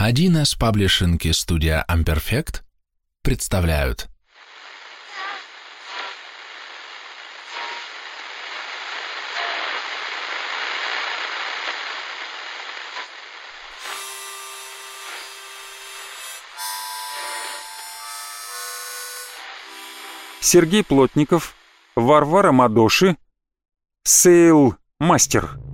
1С паблишинг и студия Amperfect представляют Сергей Плотников, Варвара Мадоши, Сейл Мастер.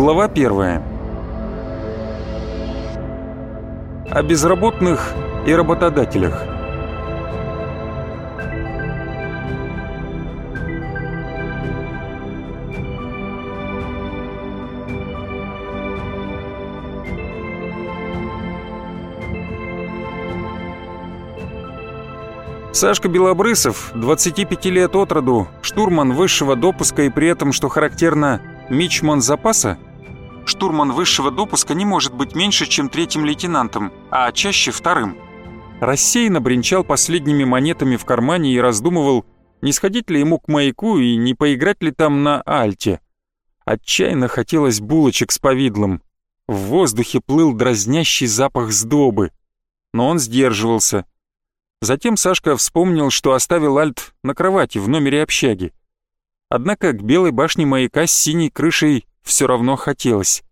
Глава первая. О безработных и работодателях. Сашка Белобрысов, 25 лет от роду, штурман высшего допуска и при этом, что характерно, мичман запаса? Штурман высшего допуска не может быть меньше, чем третьим лейтенантом, а чаще вторым. Рассеянно бренчал последними монетами в кармане и раздумывал, не сходить ли ему к маяку и не поиграть ли там на альте. Отчаянно хотелось булочек с повидлом. В воздухе плыл дразнящий запах сдобы. Но он сдерживался — Затем Сашка вспомнил, что оставил Альт на кровати в номере общаги. Однако к белой башне маяка с синей крышей все равно хотелось.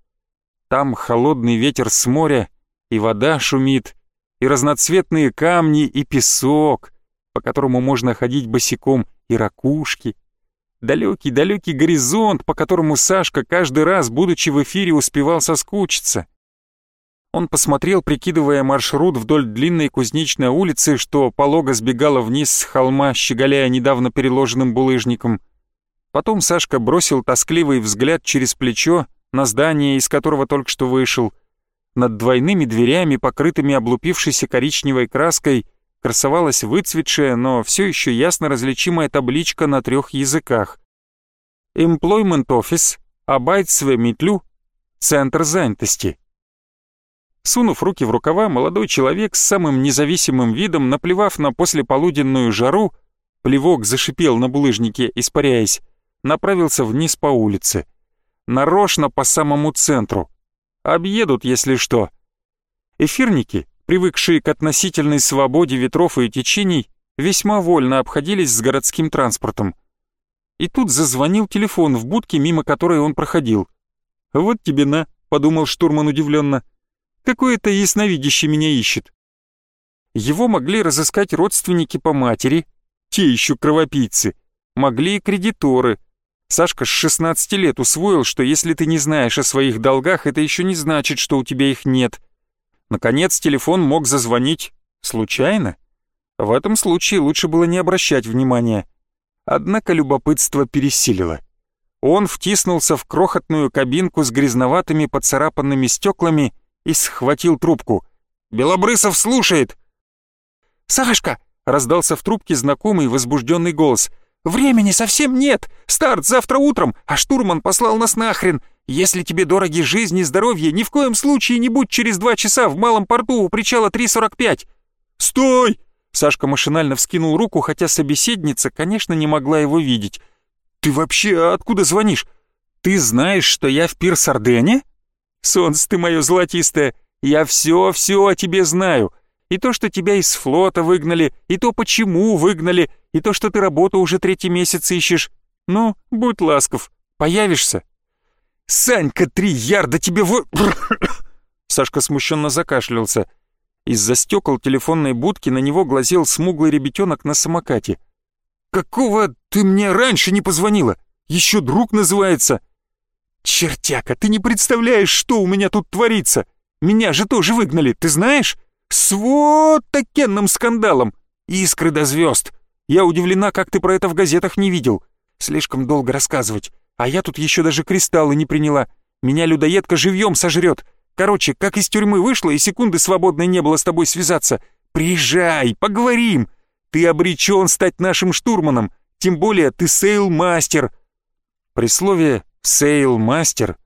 Там холодный ветер с моря, и вода шумит, и разноцветные камни, и песок, по которому можно ходить босиком, и ракушки. Далекий-далекий горизонт, по которому Сашка каждый раз, будучи в эфире, успевал соскучиться. Он посмотрел, прикидывая маршрут вдоль длинной кузнечной улицы, что полого сбегала вниз с холма, щеголяя недавно переложенным булыжником. Потом Сашка бросил тоскливый взгляд через плечо на здание, из которого только что вышел. Над двойными дверями, покрытыми облупившейся коричневой краской, красовалась выцветшая, но все еще ясно различимая табличка на трех языках. Employment Office, Arbeitsvermittlung, Центр занятости. Сунув руки в рукава, молодой человек с самым независимым видом, наплевав на послеполуденную жару, плевок зашипел на булыжнике, испаряясь, направился вниз по улице. Нарочно по самому центру. Объедут, если что. Эфирники, привыкшие к относительной свободе ветров и течений, весьма вольно обходились с городским транспортом. И тут зазвонил телефон в будке, мимо которой он проходил. «Вот тебе на», — подумал штурман удивленно, — Какое-то ясновидящее меня ищет. Его могли разыскать родственники по матери, те еще кровопийцы, могли и кредиторы. Сашка с 16 лет усвоил, что если ты не знаешь о своих долгах, это еще не значит, что у тебя их нет. Наконец, телефон мог зазвонить случайно. В этом случае лучше было не обращать внимания. Однако любопытство пересилило. Он втиснулся в крохотную кабинку с грязноватыми поцарапанными стеклами и схватил трубку. «Белобрысов слушает!» «Сашка!» — раздался в трубке знакомый возбужденный голос. «Времени совсем нет! Старт завтра утром, а штурман послал нас нахрен! Если тебе дороги жизнь и здоровье, ни в коем случае не будь через два часа в малом порту у причала 3.45!» «Стой!» Сашка машинально вскинул руку, хотя собеседница, конечно, не могла его видеть. «Ты вообще откуда звонишь? Ты знаешь, что я в Пирсардене?» Солнце ты мое золотистое, я все-все о тебе знаю. И то, что тебя из флота выгнали, и то, почему выгнали, и то, что ты работу уже третий месяц ищешь. Ну, будь ласков, появишься. Санька, три ярда тебе в... Сашка смущенно закашлялся. Из-за стекол телефонной будки на него глазел смуглый ребятенок на самокате. «Какого ты мне раньше не позвонила? Еще друг называется!» «Чертяка, ты не представляешь, что у меня тут творится! Меня же тоже выгнали, ты знаешь? С вот такенным скандалом! Искры до звезд! Я удивлена, как ты про это в газетах не видел. Слишком долго рассказывать. А я тут еще даже кристаллы не приняла. Меня людоедка живьем сожрет. Короче, как из тюрьмы вышла и секунды свободной не было с тобой связаться. Приезжай, поговорим. Ты обречен стать нашим штурманом. Тем более ты сейл-мастер. При слове Сейл-мастер,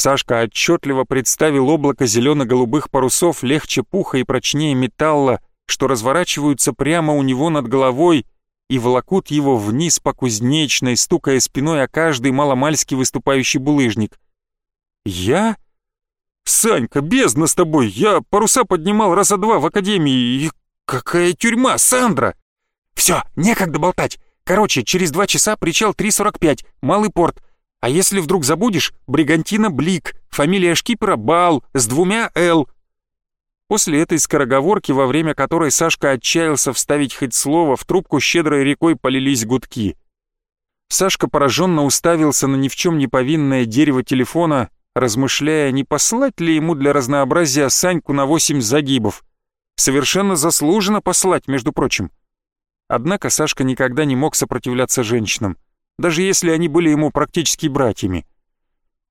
Сашка отчетливо представил облако зелено-голубых парусов легче пуха и прочнее металла, что разворачиваются прямо у него над головой и волокут его вниз по кузнечной, стукая спиной о каждый маломальски выступающий булыжник. «Я? Санька, бездна с тобой! Я паруса поднимал раза два в академии, и какая тюрьма, Сандра!» «Все, некогда болтать! Короче, через два часа причал 3.45, Малый порт. А если вдруг забудешь, Бригантина Блик, фамилия шкипера Бал, с двумя «Л». После этой скороговорки, во время которой Сашка отчаялся вставить хоть слово, в трубку щедрой рекой полились гудки. Сашка пораженно уставился на ни в чем не повинное дерево телефона, размышляя, не послать ли ему для разнообразия Саньку на восемь загибов. Совершенно заслуженно послать, между прочим. Однако Сашка никогда не мог сопротивляться женщинам, даже если они были ему практически братьями.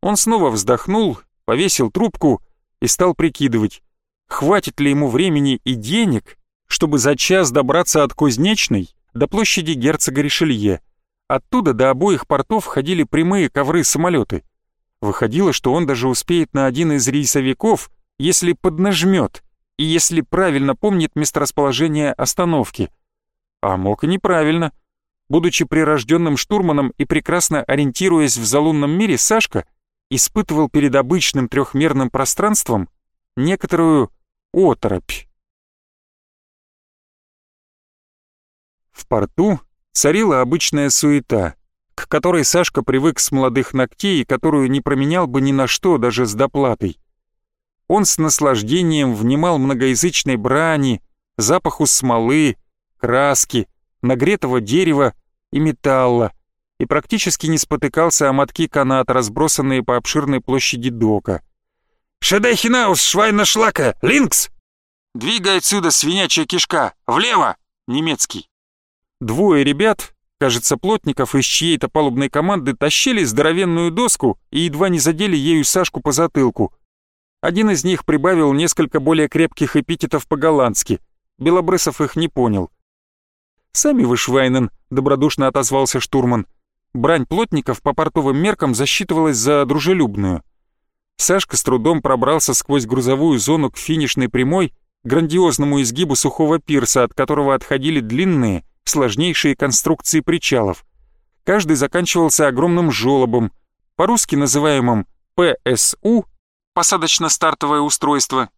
Он снова вздохнул, повесил трубку и стал прикидывать, хватит ли ему времени и денег, чтобы за час добраться от Кузнечной до площади герцога Ришелье. Оттуда до обоих портов ходили прямые ковры-самолеты. Выходило, что он даже успеет на один из рейсовиков, если поднажмет и если правильно помнит месторасположение остановки. А мог и неправильно. Будучи прирожденным штурманом и прекрасно ориентируясь в залунном мире, Сашка испытывал перед обычным трехмерным пространством некоторую оторопь. В порту царила обычная суета, к которой Сашка привык с молодых ногтей и которую не променял бы ни на что, даже с доплатой. Он с наслаждением внимал многоязычной брани, запаху смолы, краски, нагретого дерева и металла, и практически не спотыкался о мотки каната, разбросанные по обширной площади дока. «Шедехинаус, швайна шлака, линкс!» «Двигай отсюда, свинячья кишка! Влево!» Немецкий. Двое ребят, кажется, плотников из чьей-то палубной команды, тащили здоровенную доску и едва не задели ею Сашку по затылку. Один из них прибавил несколько более крепких эпитетов по-голландски. Белобрысов их не понял. «Сами вы, Швайнен», — добродушно отозвался штурман. Брань плотников по портовым меркам засчитывалась за дружелюбную. Сашка с трудом пробрался сквозь грузовую зону к финишной прямой, грандиозному изгибу сухого пирса, от которого отходили длинные, сложнейшие конструкции причалов. Каждый заканчивался огромным жёлобом, по-русски называемым ПСУ — посадочно-стартовое устройство,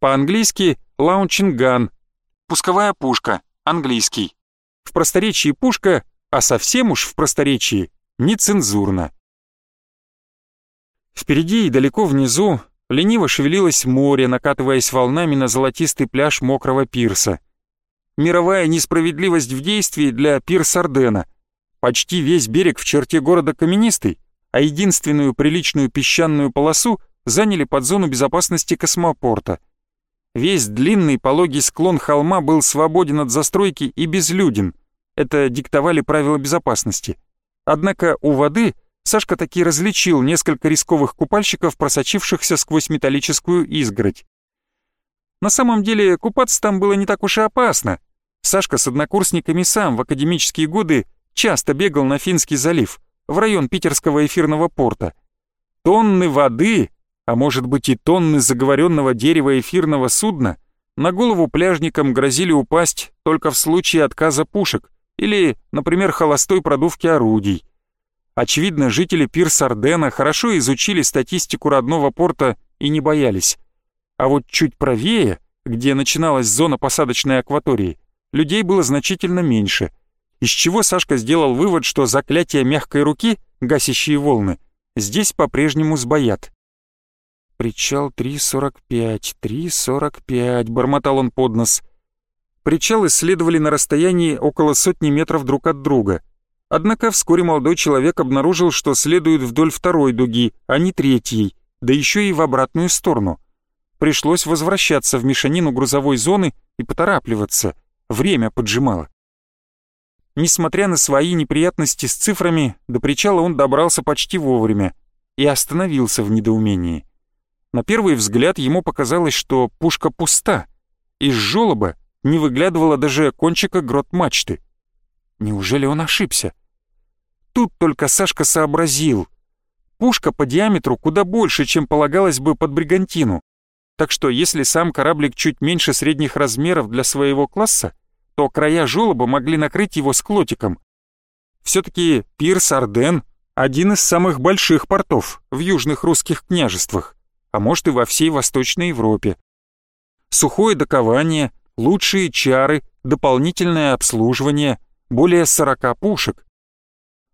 по-английски «лаунчинган» — пусковая пушка, английский. В просторечии пушка, а совсем уж в просторечии, нецензурно. Впереди и далеко внизу лениво шевелилось море, накатываясь волнами на золотистый пляж мокрого пирса. Мировая несправедливость в действии для пирс Ордена. Почти весь берег в черте города каменистый, а единственную приличную песчаную полосу заняли под зону безопасности космопорта. Весь длинный пологий склон холма был свободен от застройки и безлюден. Это диктовали правила безопасности. Однако у воды — Сашка таки различил несколько рисковых купальщиков, просочившихся сквозь металлическую изгородь. На самом деле купаться там было не так уж и опасно. Сашка с однокурсниками сам в академические годы часто бегал на Финский залив, в район питерского эфирного порта. Тонны воды, а может быть и тонны заговоренного дерева эфирного судна, на голову пляжникам грозили упасть только в случае отказа пушек или, например, холостой продувки орудий. Очевидно, жители Пирс-Ардена хорошо изучили статистику родного порта и не боялись. А вот чуть правее, где начиналась зона посадочной акватории, людей было значительно меньше, из чего Сашка сделал вывод, что заклятие мягкой руки, гасящие волны, здесь по-прежнему сбоят. «Причал 3.45, 3.45», — бормотал он под нос. Причал исследовали на расстоянии около сотни метров друг от друга — Однако вскоре молодой человек обнаружил, что следует вдоль второй дуги, а не третьей, да еще и в обратную сторону. Пришлось возвращаться в мешанину грузовой зоны и поторапливаться, время поджимало. Несмотря на свои неприятности с цифрами, до причала он добрался почти вовремя и остановился в недоумении. На первый взгляд ему показалось, что пушка пуста. Из жёлоба не выглядывало даже кончика грот мачты. Неужели он ошибся? Тут только Сашка сообразил. Пушка по диаметру куда больше, чем полагалось бы под бригантину. Так что если сам кораблик чуть меньше средних размеров для своего класса, то края желоба могли накрыть его склотиком. Все-таки пирс Арден — один из самых больших портов в южных русских княжествах, а может и во всей Восточной Европе. Сухое докование, лучшие чары, дополнительное обслуживание, более 40 пушек.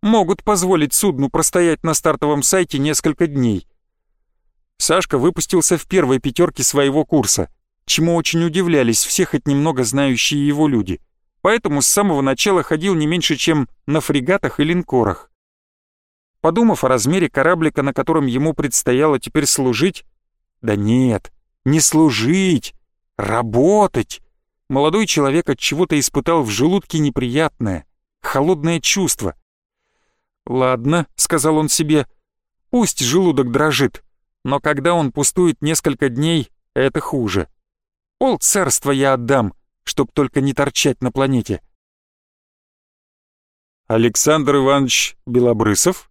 Могут позволить судну простоять на стартовом сайте несколько дней. Сашка выпустился в первой пятерке своего курса, чему очень удивлялись все хоть немного знающие его люди. Поэтому с самого начала ходил не меньше, чем на фрегатах и линкорах. Подумав о размере кораблика, на котором ему предстояло теперь служить, да нет, не служить, работать, молодой человек от чего-то испытал в желудке неприятное, холодное чувство. «Ладно», — сказал он себе, — «пусть желудок дрожит, но когда он пустует несколько дней, это хуже. Пол царства я отдам, чтоб только не торчать на планете». Александр Иванович Белобрысов?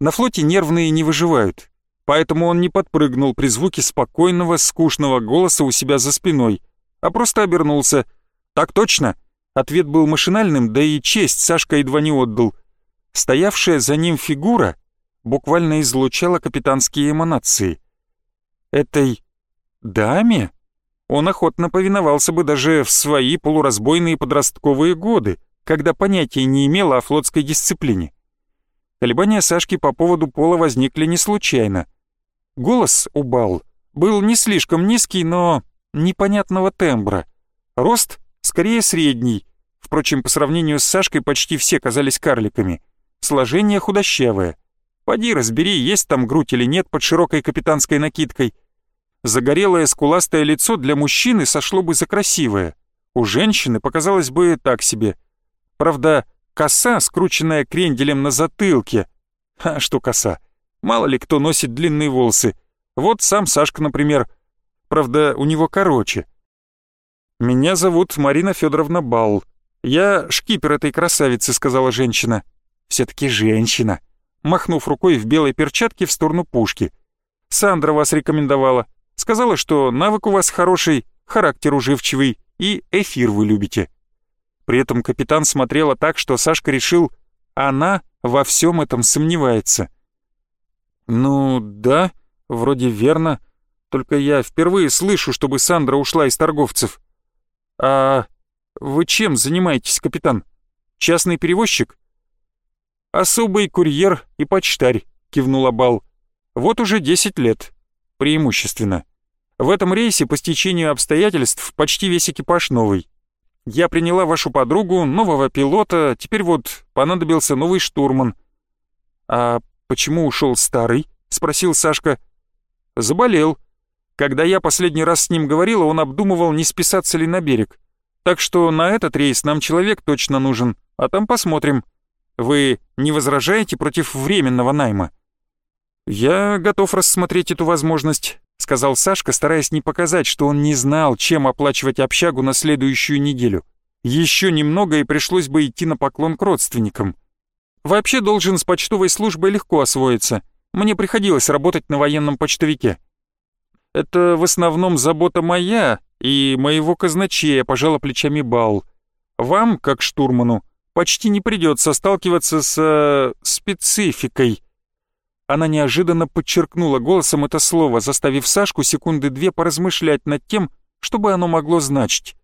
На флоте нервные не выживают, поэтому он не подпрыгнул при звуке спокойного, скучного голоса у себя за спиной — а просто обернулся. «Так точно!» Ответ был машинальным, да и честь Сашка едва не отдал. Стоявшая за ним фигура буквально излучала капитанские эманации. Этой даме он охотно повиновался бы даже в свои полуразбойные подростковые годы, когда понятия не имел о флотской дисциплине. Колебания Сашки по поводу пола возникли не случайно. Голос у Бал был не слишком низкий, но непонятного тембра. Рост скорее средний. Впрочем, по сравнению с Сашкой почти все казались карликами. Сложение худощавое. Поди разбери, есть там грудь или нет под широкой капитанской накидкой. Загорелое скуластое лицо для мужчины сошло бы за красивое. У женщины показалось бы так себе. Правда, коса, скрученная кренделем на затылке. А что коса? Мало ли кто носит длинные волосы. Вот сам Сашка, например, — Правда, у него короче. «Меня зовут Марина Федоровна Бал. Я шкипер этой красавицы», — сказала женщина. «Все-таки женщина», махнув рукой в белой перчатке в сторону пушки. «Сандра вас рекомендовала. Сказала, что навык у вас хороший, характер уживчивый и эфир вы любите». При этом капитан смотрела так, что Сашка решил, она во всем этом сомневается. «Ну да, вроде верно», только я впервые слышу, чтобы Сандра ушла из торговцев. А вы чем занимаетесь, капитан? Частный перевозчик? Особый курьер и почтарь, кивнула Бал. Вот уже 10 лет. Преимущественно. В этом рейсе по стечению обстоятельств почти весь экипаж новый. Я приняла вашу подругу, нового пилота, теперь вот понадобился новый штурман. А почему ушел старый? Спросил Сашка. Заболел. Когда я последний раз с ним говорила, он обдумывал, не списаться ли на берег. Так что на этот рейс нам человек точно нужен, а там посмотрим. Вы не возражаете против временного найма?» «Я готов рассмотреть эту возможность», — сказал Сашка, стараясь не показать, что он не знал, чем оплачивать общагу на следующую неделю. Еще немного и пришлось бы идти на поклон к родственникам. Вообще должен с почтовой службой легко освоиться. Мне приходилось работать на военном почтовике. Это в основном забота моя и моего казначея, пожала плечами Бал. Вам, как штурману, почти не придется сталкиваться с... Спецификой. Она неожиданно подчеркнула голосом это слово, заставив Сашку секунды две поразмышлять над тем, что бы оно могло значить.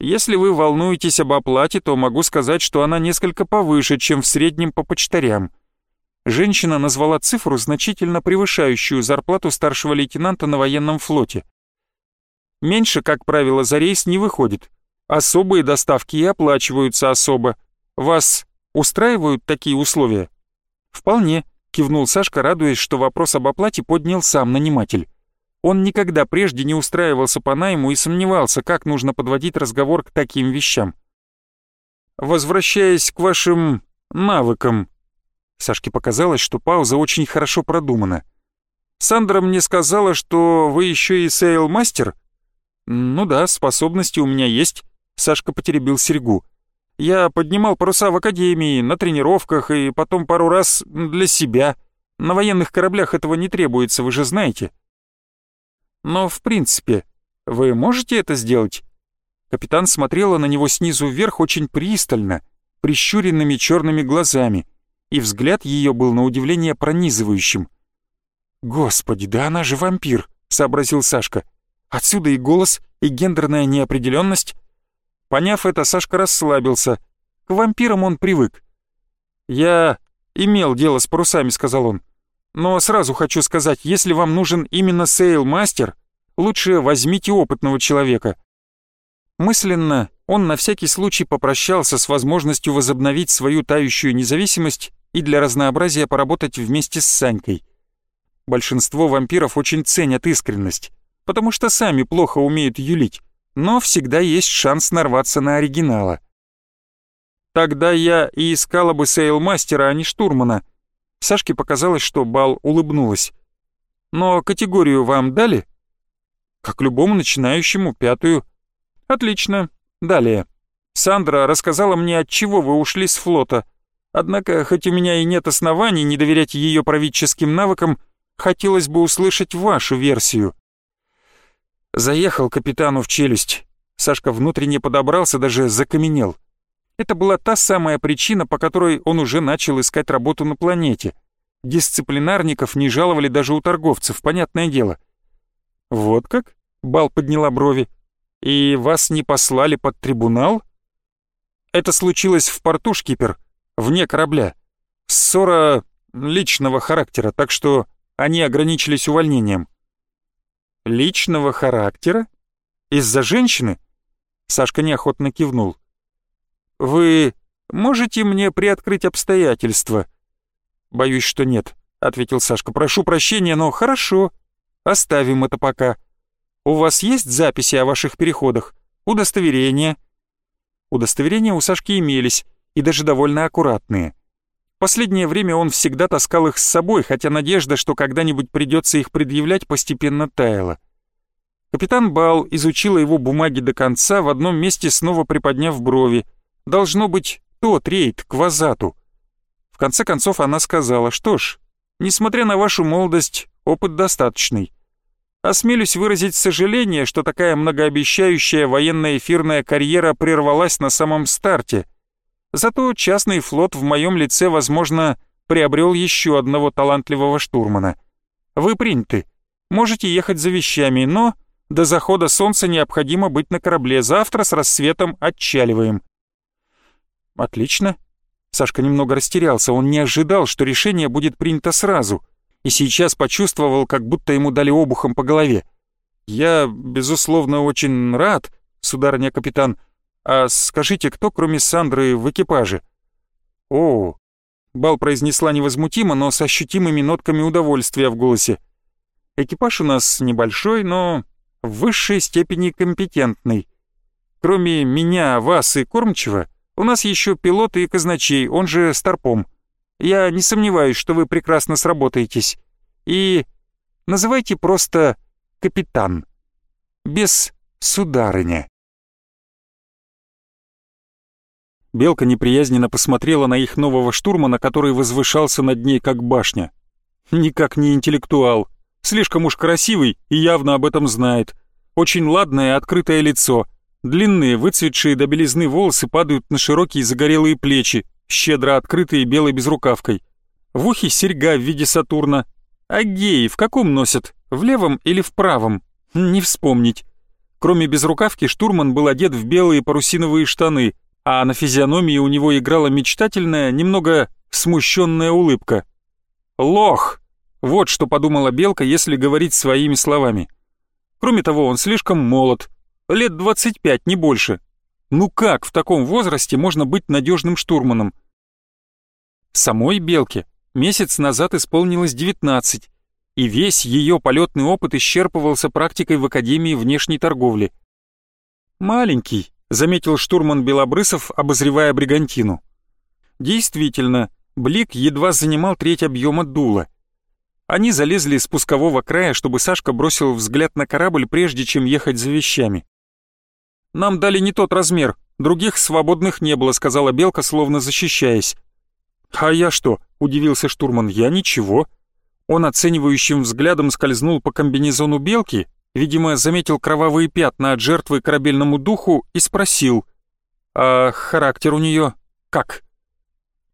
Если вы волнуетесь об оплате, то могу сказать, что она несколько повыше, чем в среднем по почтарям. Женщина назвала цифру, значительно превышающую зарплату старшего лейтенанта на военном флоте. Меньше, как правило, за рейс не выходит. Особые доставки и оплачиваются особо. Вас устраивают такие условия? Вполне, кивнул Сашка, радуясь, что вопрос об оплате поднял сам наниматель. Он никогда прежде не устраивался по найму и сомневался, как нужно подводить разговор к таким вещам. «Возвращаясь к вашим навыкам», Сашке показалось, что пауза очень хорошо продумана. «Сандра мне сказала, что вы еще и сейл-мастер?» «Ну да, способности у меня есть», — Сашка потеребил серьгу. «Я поднимал паруса в академии, на тренировках и потом пару раз для себя. На военных кораблях этого не требуется, вы же знаете». Но в принципе, вы можете это сделать?» Капитан смотрела на него снизу вверх очень пристально, прищуренными черными глазами, и взгляд ее был на удивление пронизывающим. «Господи, да она же вампир!» — сообразил Сашка. «Отсюда и голос, и гендерная неопределенность». Поняв это, Сашка расслабился. К вампирам он привык. «Я имел дело с парусами», — сказал он. «Но сразу хочу сказать, если вам нужен именно сейл-мастер, лучше возьмите опытного человека». Мысленно он на всякий случай попрощался с возможностью возобновить свою тающую независимость и для разнообразия поработать вместе с Санькой. Большинство вампиров очень ценят искренность, потому что сами плохо умеют юлить, но всегда есть шанс нарваться на оригинала. Тогда я и искала бы сейлмастера, а не штурмана. Сашке показалось, что Бал улыбнулась. Но категорию вам дали? Как любому начинающему, пятую. Отлично. Далее. Сандра рассказала мне, от чего вы ушли с флота. Однако, хоть у меня и нет оснований не доверять ее правительским навыкам, хотелось бы услышать вашу версию. Заехал капитану в челюсть. Сашка внутренне подобрался, даже закаменел. Это была та самая причина, по которой он уже начал искать работу на планете. Дисциплинарников не жаловали даже у торговцев, понятное дело. «Вот как?» — Бал подняла брови. «И вас не послали под трибунал?» «Это случилось в порту, шкипер, вне корабля. Ссора личного характера, так что они ограничились увольнением». «Личного характера? Из-за женщины?» Сашка неохотно кивнул. «Вы можете мне приоткрыть обстоятельства?» «Боюсь, что нет», — ответил Сашка. «Прошу прощения, но хорошо. Оставим это пока. У вас есть записи о ваших переходах? Удостоверения?» Удостоверения у Сашки имелись, и даже довольно аккуратные. Последнее время он всегда таскал их с собой, хотя надежда, что когда-нибудь придется их предъявлять, постепенно таяла. Капитан Бал изучила его бумаги до конца, в одном месте снова приподняв брови — Должно быть, тот рейд к Вазату. В конце концов она сказала, что ж, несмотря на вашу молодость, опыт достаточный. Осмелюсь выразить сожаление, что такая многообещающая военная эфирная карьера прервалась на самом старте. Зато частный флот в моем лице, возможно, приобрел еще одного талантливого штурмана. Вы приняты. Можете ехать за вещами, но до захода солнца необходимо быть на корабле. Завтра с рассветом отчаливаем. «Отлично». Сашка немного растерялся, он не ожидал, что решение будет принято сразу, и сейчас почувствовал, как будто ему дали обухом по голове. «Я, безусловно, очень рад, сударыня капитан. А скажите, кто, кроме Сандры, в экипаже?» «О!» Бал произнесла невозмутимо, но с ощутимыми нотками удовольствия в голосе. «Экипаж у нас небольшой, но в высшей степени компетентный. Кроме меня, вас и кормчего, у нас еще пилот и казначей, он же Старпом. Я не сомневаюсь, что вы прекрасно сработаетесь. И называйте просто капитан. Без сударыня. Белка неприязненно посмотрела на их нового штурмана, который возвышался над ней как башня. Никак не интеллектуал. Слишком уж красивый и явно об этом знает. Очень ладное открытое лицо, Длинные, выцветшие до белизны волосы падают на широкие загорелые плечи, щедро открытые белой безрукавкой. В ухе серьга в виде Сатурна. А геи в каком носят? В левом или в правом? Не вспомнить. Кроме безрукавки, штурман был одет в белые парусиновые штаны, а на физиономии у него играла мечтательная, немного смущенная улыбка. «Лох!» Вот что подумала Белка, если говорить своими словами. Кроме того, он слишком молод, Лет 25, не больше. Ну как в таком возрасте можно быть надежным штурманом? Самой Белке месяц назад исполнилось 19, и весь ее полетный опыт исчерпывался практикой в Академии внешней торговли. «Маленький», — заметил штурман Белобрысов, обозревая бригантину. Действительно, Блик едва занимал треть объема дула. Они залезли с спускового края, чтобы Сашка бросил взгляд на корабль, прежде чем ехать за вещами. Нам дали не тот размер, других свободных не было», — сказала Белка, словно защищаясь. «А я что?» — удивился штурман. «Я ничего». Он оценивающим взглядом скользнул по комбинезону Белки видимо, заметил кровавые пятна от жертвы корабельному духу и спросил, «А характер у нее как?»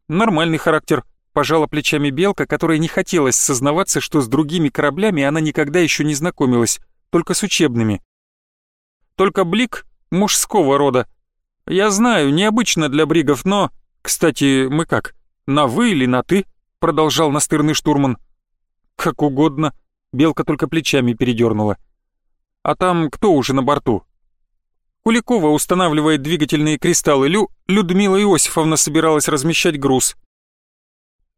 «Нормальный характер», — пожала плечами Белка, которая не хотелось сознаваться, что с другими кораблями она никогда еще не знакомилась, только с учебными. «Только Блик мужского рода. Я знаю, необычно для бригов, но... Кстати, мы как, на «вы» или на «ты»?» — продолжал настырный штурман. «Как угодно», — Белка только плечами передернула. «А там кто уже на борту?» Куликова устанавливает двигательные кристаллы. Лю... Людмила Иосифовна собиралась размещать груз.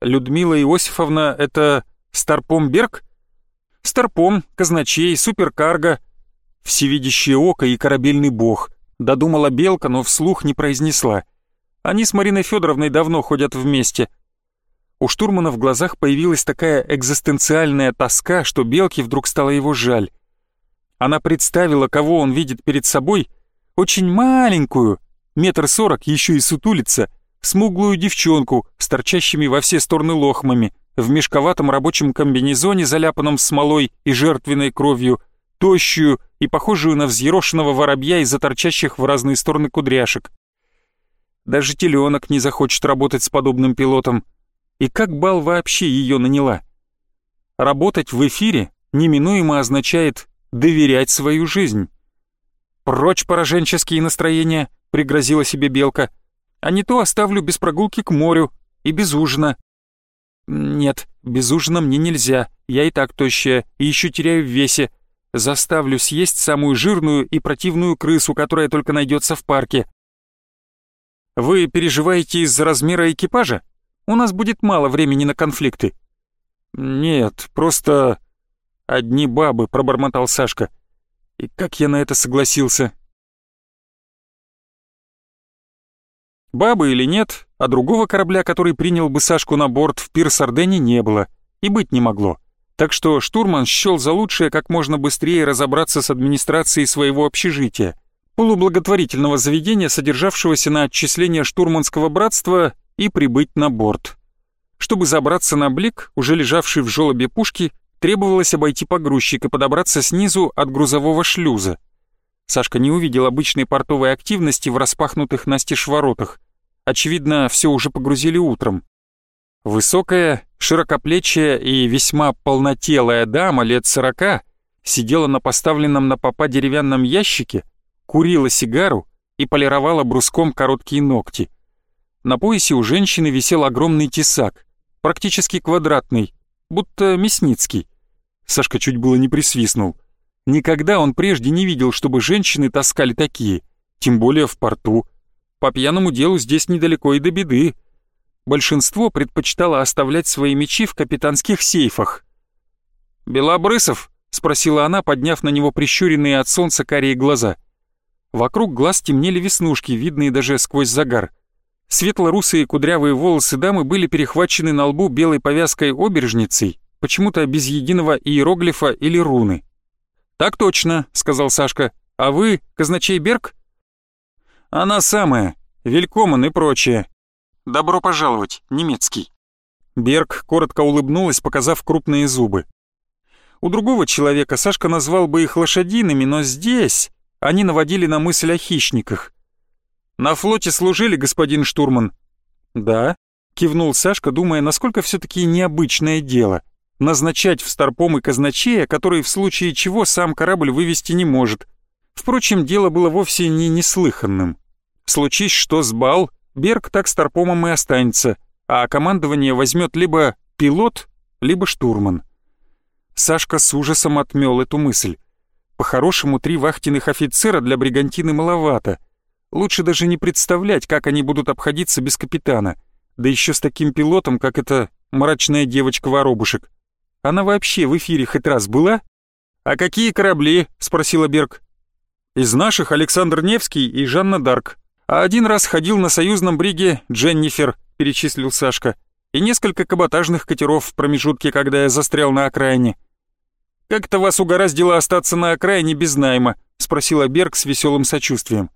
Людмила Иосифовна — это Старпом Берг? Старпом, казначей, суперкарго, всевидящее око и корабельный бог. Додумала Белка, но вслух не произнесла. Они с Мариной Федоровной давно ходят вместе. У штурмана в глазах появилась такая экзистенциальная тоска, что Белке вдруг стало его жаль. Она представила, кого он видит перед собой — очень маленькую, метр сорок, еще и сутулица, смуглую девчонку с торчащими во все стороны лохмами, в мешковатом рабочем комбинезоне, заляпанном смолой и жертвенной кровью, тощую и похожую на взъерошенного воробья из-за торчащих в разные стороны кудряшек. Даже теленок не захочет работать с подобным пилотом. И как Бал вообще ее наняла? Работать в эфире неминуемо означает доверять свою жизнь. «Прочь пораженческие настроения», — пригрозила себе Белка. «А не то оставлю без прогулки к морю и без ужина». «Нет, без ужина мне нельзя, я и так тощая, и еще теряю в весе. Заставлю съесть самую жирную и противную крысу, которая только найдется в парке». «Вы переживаете из-за размера экипажа? У нас будет мало времени на конфликты». «Нет, просто...» «Одни бабы», — пробормотал Сашка. И как я на это согласился? Бабы или нет, а другого корабля, который принял бы Сашку на борт в пир Сардене, не было. И быть не могло. Так что штурман счел за лучшее как можно быстрее разобраться с администрацией своего общежития, полублаготворительного заведения, содержавшегося на отчисление штурманского братства, и прибыть на борт. Чтобы забраться на блик, уже лежавший в желобе пушки, требовалось обойти погрузчик и подобраться снизу от грузового шлюза. Сашка не увидел обычной портовой активности в распахнутых настежь воротах. Очевидно, все уже погрузили утром. Высокая, широкоплечая и весьма полнотелая дама лет сорока сидела на поставленном на попа деревянном ящике, курила сигару и полировала бруском короткие ногти. На поясе у женщины висел огромный тесак, практически квадратный, будто мясницкий. Сашка чуть было не присвистнул. Никогда он прежде не видел, чтобы женщины таскали такие, тем более в порту. По пьяному делу здесь недалеко и до беды. Большинство предпочитало оставлять свои мечи в капитанских сейфах. «Белобрысов?» — спросила она, подняв на него прищуренные от солнца карие глаза. Вокруг глаз темнели веснушки, видные даже сквозь загар. Светло-русые кудрявые волосы дамы были перехвачены на лбу белой повязкой обережницей, почему-то без единого иероглифа или руны. «Так точно», — сказал Сашка. «А вы, казначей Берг?» «Она самая, Велькоман и прочее». «Добро пожаловать, немецкий». Берг коротко улыбнулась, показав крупные зубы. У другого человека Сашка назвал бы их лошадиными, но здесь они наводили на мысль о хищниках — «На флоте служили, господин штурман?» «Да», — кивнул Сашка, думая, насколько все-таки необычное дело. Назначать в Старпом и казначея, который в случае чего сам корабль вывести не может. Впрочем, дело было вовсе не неслыханным. Случись что с Бал, Берг так Старпомом и останется, а командование возьмет либо пилот, либо штурман. Сашка с ужасом отмел эту мысль. По-хорошему, три вахтенных офицера для бригантины маловато — Лучше даже не представлять, как они будут обходиться без капитана, да еще с таким пилотом, как эта мрачная девочка-воробушек. Она вообще в эфире хоть раз была? «А какие корабли?» — спросила Берг. «Из наших Александр Невский и Жанна Дарк. А один раз ходил на союзном бриге Дженнифер», — перечислил Сашка. «И несколько каботажных катеров в промежутке, когда я застрял на окраине». «Как-то вас угораздило остаться на окраине без найма?» — спросила Берг с веселым сочувствием.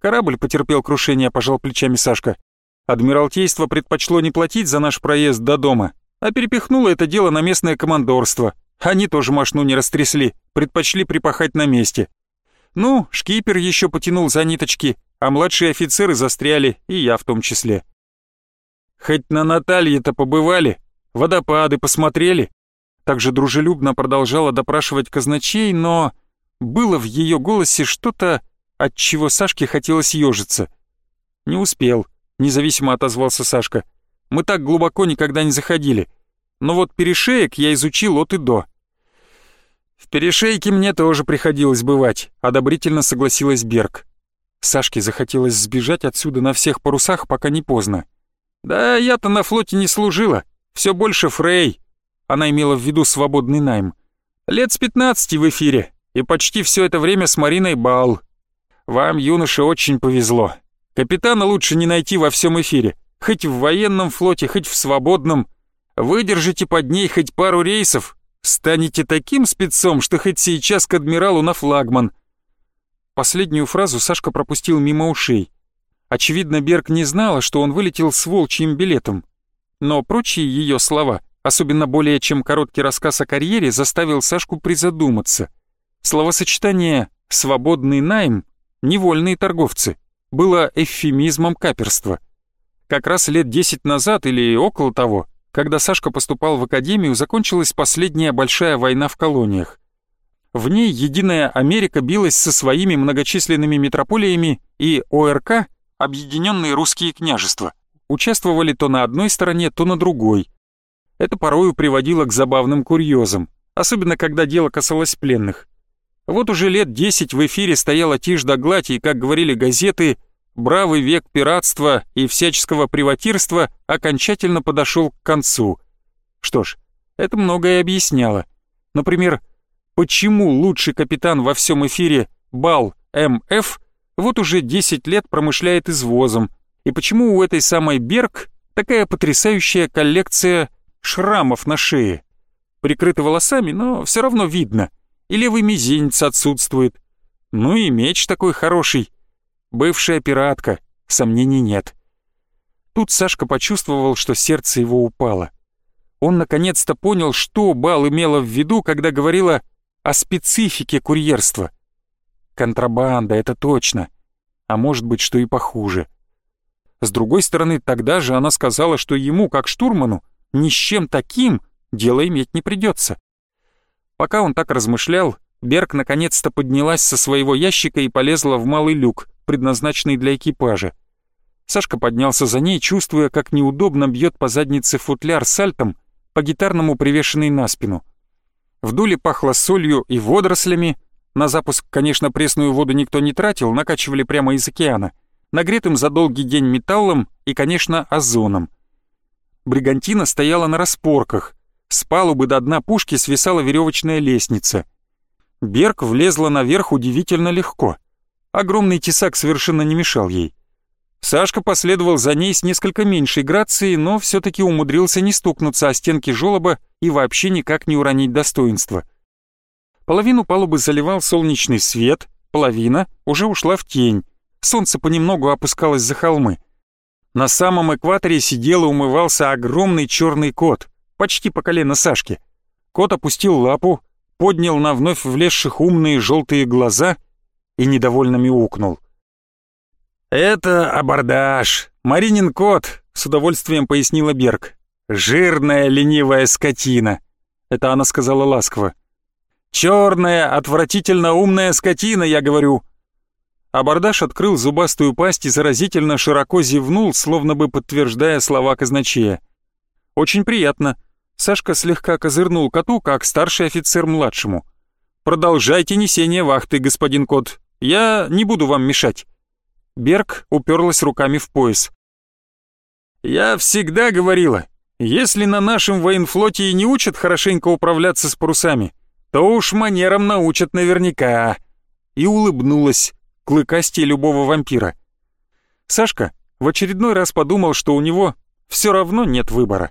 Корабль потерпел крушение, пожал плечами Сашка. Адмиралтейство предпочло не платить за наш проезд до дома, а перепихнуло это дело на местное командорство. Они тоже машну не растрясли, предпочли припахать на месте. Ну, шкипер еще потянул за ниточки, а младшие офицеры застряли, и я в том числе. Хоть на Наталье-то побывали, водопады посмотрели. Также дружелюбно продолжала допрашивать казначей, но было в ее голосе что-то, от чего Сашке хотелось ежиться. «Не успел», — независимо отозвался Сашка. «Мы так глубоко никогда не заходили. Но вот перешеек я изучил от и до». «В перешейке мне тоже приходилось бывать», — одобрительно согласилась Берг. Сашке захотелось сбежать отсюда на всех парусах, пока не поздно. «Да я-то на флоте не служила. Все больше Фрей». Она имела в виду свободный найм. «Лет с пятнадцати в эфире, и почти все это время с Мариной Бал. Вам, юноша, очень повезло. Капитана лучше не найти во всем эфире, хоть в военном флоте, хоть в свободном. Выдержите под ней хоть пару рейсов, станете таким спецом, что хоть сейчас к адмиралу на флагман». Последнюю фразу Сашка пропустил мимо ушей. Очевидно, Берг не знала, что он вылетел с волчьим билетом. Но прочие ее слова, особенно более чем короткий рассказ о карьере, заставил Сашку призадуматься — Словосочетание «свободный найм» — невольные торговцы — было эвфемизмом каперства. Как раз лет десять назад или около того, когда Сашка поступал в академию, закончилась последняя большая война в колониях. В ней Единая Америка билась со своими многочисленными метрополиями и ОРК, Объединенные Русские Княжества, участвовали то на одной стороне, то на другой. Это порою приводило к забавным курьезам, особенно когда дело касалось пленных. Вот уже лет десять в эфире стояла тишь да гладь, и, как говорили газеты, бравый век пиратства и всяческого приватирства окончательно подошел к концу. Что ж, это многое объясняло. Например, почему лучший капитан во всем эфире Бал МФ вот уже 10 лет промышляет извозом, и почему у этой самой Берг такая потрясающая коллекция шрамов на шее. Прикрыты волосами, но все равно видно — и левый мизинец отсутствует. Ну и меч такой хороший. Бывшая пиратка, сомнений нет. Тут Сашка почувствовал, что сердце его упало. Он наконец-то понял, что Бал имела в виду, когда говорила о специфике курьерства. Контрабанда, это точно. А может быть, что и похуже. С другой стороны, тогда же она сказала, что ему, как штурману, ни с чем таким дело иметь не придется. Пока он так размышлял, Берг наконец-то поднялась со своего ящика и полезла в малый люк, предназначенный для экипажа. Сашка поднялся за ней, чувствуя, как неудобно бьет по заднице футляр с альтом, по-гитарному привешенный на спину. В дуле пахло солью и водорослями, на запуск, конечно, пресную воду никто не тратил, накачивали прямо из океана, нагретым за долгий день металлом и, конечно, озоном. Бригантина стояла на распорках, с палубы до дна пушки свисала веревочная лестница. Берг влезла наверх удивительно легко. Огромный тесак совершенно не мешал ей. Сашка последовал за ней с несколько меньшей грацией, но все-таки умудрился не стукнуться о стенки жёлоба и вообще никак не уронить достоинства. Половину палубы заливал солнечный свет, половина уже ушла в тень. Солнце понемногу опускалось за холмы. На самом экваторе сидел и умывался огромный черный кот почти по колено Сашки. Кот опустил лапу, поднял на вновь влезших умные желтые глаза и недовольно мяукнул. «Это абордаж, Маринин кот», — с удовольствием пояснила Берг. «Жирная ленивая скотина», — это она сказала ласково. «Черная, отвратительно умная скотина, я говорю». Абордаж открыл зубастую пасть и заразительно широко зевнул, словно бы подтверждая слова казначея. «Очень приятно», Сашка слегка козырнул коту, как старший офицер младшему. «Продолжайте несение вахты, господин кот. Я не буду вам мешать». Берг уперлась руками в пояс. «Я всегда говорила, если на нашем военфлоте и не учат хорошенько управляться с парусами, то уж манерам научат наверняка». И улыбнулась, клыкастей любого вампира. Сашка в очередной раз подумал, что у него все равно нет выбора.